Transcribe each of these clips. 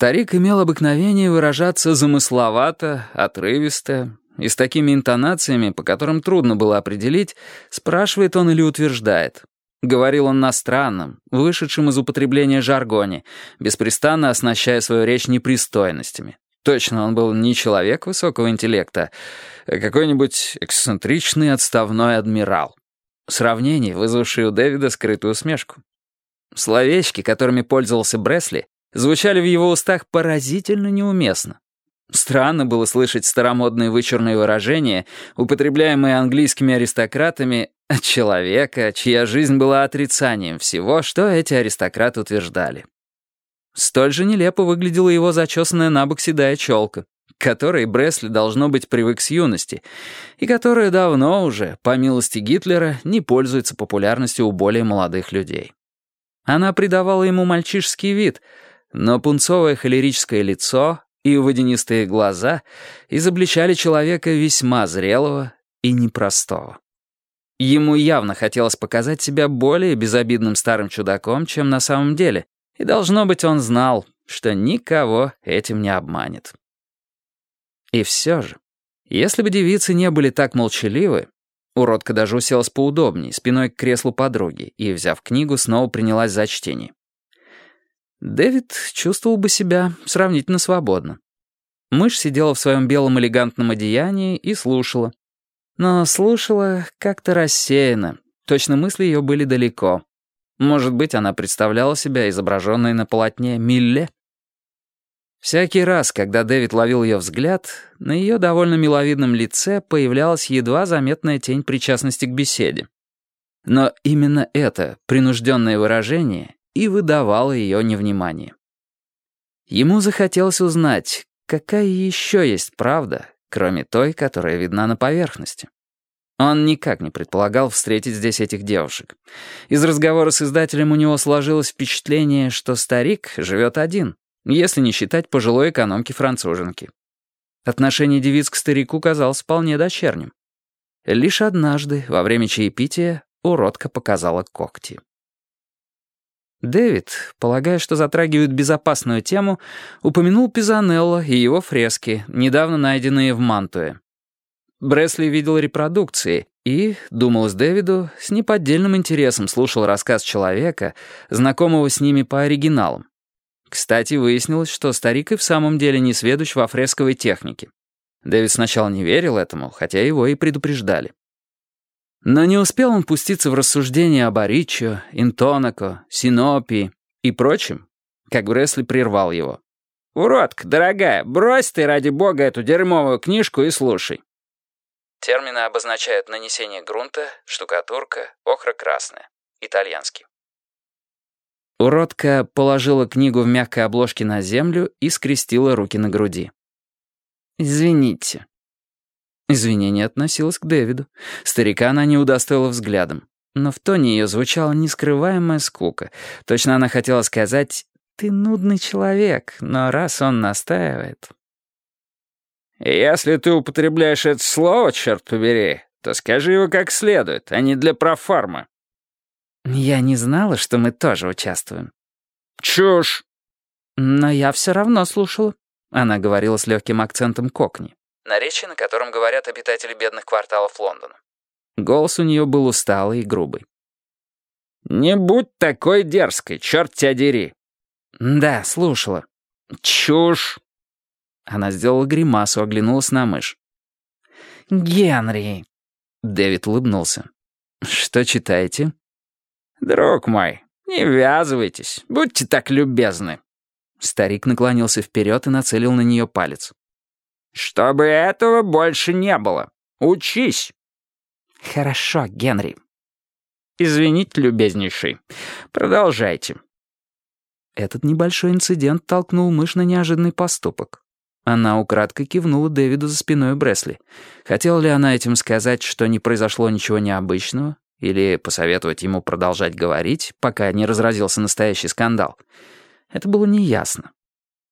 Старик имел обыкновение выражаться замысловато, отрывисто, и с такими интонациями, по которым трудно было определить, спрашивает он или утверждает. Говорил он на странном, вышедшем из употребления жаргоне, беспрестанно оснащая свою речь непристойностями. Точно он был не человек высокого интеллекта, а какой-нибудь эксцентричный отставной адмирал. Сравнение, вызвавшее у Дэвида скрытую усмешку. Словечки, которыми пользовался Бресли, звучали в его устах поразительно неуместно. Странно было слышать старомодные вычурные выражения, употребляемые английскими аристократами от человека, чья жизнь была отрицанием всего, что эти аристократы утверждали. Столь же нелепо выглядела его зачесанная на бок седая челка, к которой Бресли, должно быть, привык с юности, и которая давно уже, по милости Гитлера, не пользуется популярностью у более молодых людей. Она придавала ему мальчишеский вид — но пунцовое холерическое лицо и водянистые глаза изобличали человека весьма зрелого и непростого. Ему явно хотелось показать себя более безобидным старым чудаком, чем на самом деле, и, должно быть, он знал, что никого этим не обманет. И все же, если бы девицы не были так молчаливы, уродка даже уселась поудобнее, спиной к креслу подруги, и, взяв книгу, снова принялась за чтение. Дэвид чувствовал бы себя сравнительно свободно. Мышь сидела в своем белом элегантном одеянии и слушала. Но слушала как-то рассеянно, точно мысли ее были далеко. Может быть, она представляла себя изображенной на полотне Милле? Всякий раз, когда Дэвид ловил ее взгляд, на ее довольно миловидном лице появлялась едва заметная тень причастности к беседе. Но именно это принужденное выражение и выдавало ее невнимание. Ему захотелось узнать, какая еще есть правда, кроме той, которая видна на поверхности. Он никак не предполагал встретить здесь этих девушек. Из разговора с издателем у него сложилось впечатление, что старик живет один, если не считать пожилой экономки-француженки. Отношение девиц к старику казалось вполне дочерним. Лишь однажды, во время чаепития, уродка показала когти. Дэвид, полагая, что затрагивают безопасную тему, упомянул Пизанелло и его фрески, недавно найденные в Мантуе. Бресли видел репродукции и, думал с Дэвиду, с неподдельным интересом слушал рассказ человека, знакомого с ними по оригиналам. Кстати, выяснилось, что старик и в самом деле не сведущ во фресковой технике. Дэвид сначала не верил этому, хотя его и предупреждали. Но не успел он пуститься в рассуждения об Аричо, Интонако, Синопии и прочем, как Бресли прервал его. «Уродка, дорогая, брось ты ради бога эту дерьмовую книжку и слушай». Термины обозначают нанесение грунта, штукатурка, охра красная. Итальянский. Уродка положила книгу в мягкой обложке на землю и скрестила руки на груди. «Извините», Извинение относилось к Дэвиду. Старика она не удостоила взглядом. Но в тоне ее звучала нескрываемая скука. Точно она хотела сказать «Ты нудный человек, но раз он настаивает...» «Если ты употребляешь это слово, черт побери, то скажи его как следует, а не для профарма». «Я не знала, что мы тоже участвуем». «Чушь!» «Но я все равно слушала», — она говорила с легким акцентом кокни наречие, на котором говорят обитатели бедных кварталов Лондона. Голос у нее был усталый и грубый. «Не будь такой дерзкой, черт тебя дери!» «Да, слушала». «Чушь!» Она сделала гримасу, оглянулась на мышь. «Генри!» Дэвид улыбнулся. «Что читаете?» «Друг мой, не ввязывайтесь, будьте так любезны». Старик наклонился вперед и нацелил на нее палец. «Чтобы этого больше не было. Учись!» «Хорошо, Генри». «Извините, любезнейший. Продолжайте». Этот небольшой инцидент толкнул мышь на неожиданный поступок. Она украдкой кивнула Дэвиду за спиной Бресли. Хотела ли она этим сказать, что не произошло ничего необычного, или посоветовать ему продолжать говорить, пока не разразился настоящий скандал? Это было неясно.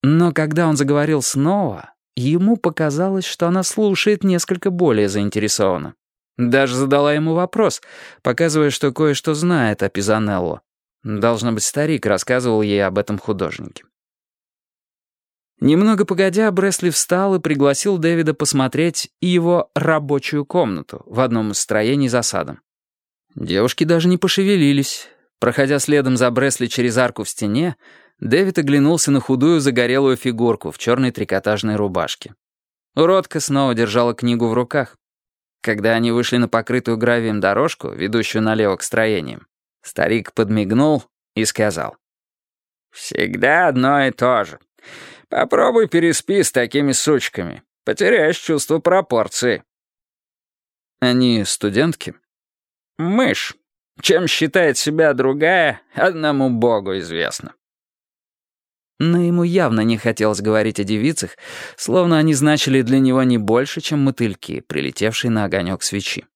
Но когда он заговорил снова, Ему показалось, что она слушает несколько более заинтересованно. Даже задала ему вопрос, показывая, что кое-что знает о Пизанелло. Должно быть, старик рассказывал ей об этом художнике. Немного погодя, Бресли встал и пригласил Дэвида посмотреть его рабочую комнату в одном из строений за садом. Девушки даже не пошевелились. Проходя следом за Бресли через арку в стене, Дэвид оглянулся на худую загорелую фигурку в черной трикотажной рубашке. Уродка снова держала книгу в руках. Когда они вышли на покрытую гравием дорожку, ведущую налево к строениям, старик подмигнул и сказал. «Всегда одно и то же. Попробуй переспи с такими сучками. Потеряешь чувство пропорции». «Они студентки?» «Мышь. Чем считает себя другая, одному богу известно». Но ему явно не хотелось говорить о девицах, словно они значили для него не больше, чем мотыльки, прилетевшие на огонек свечи.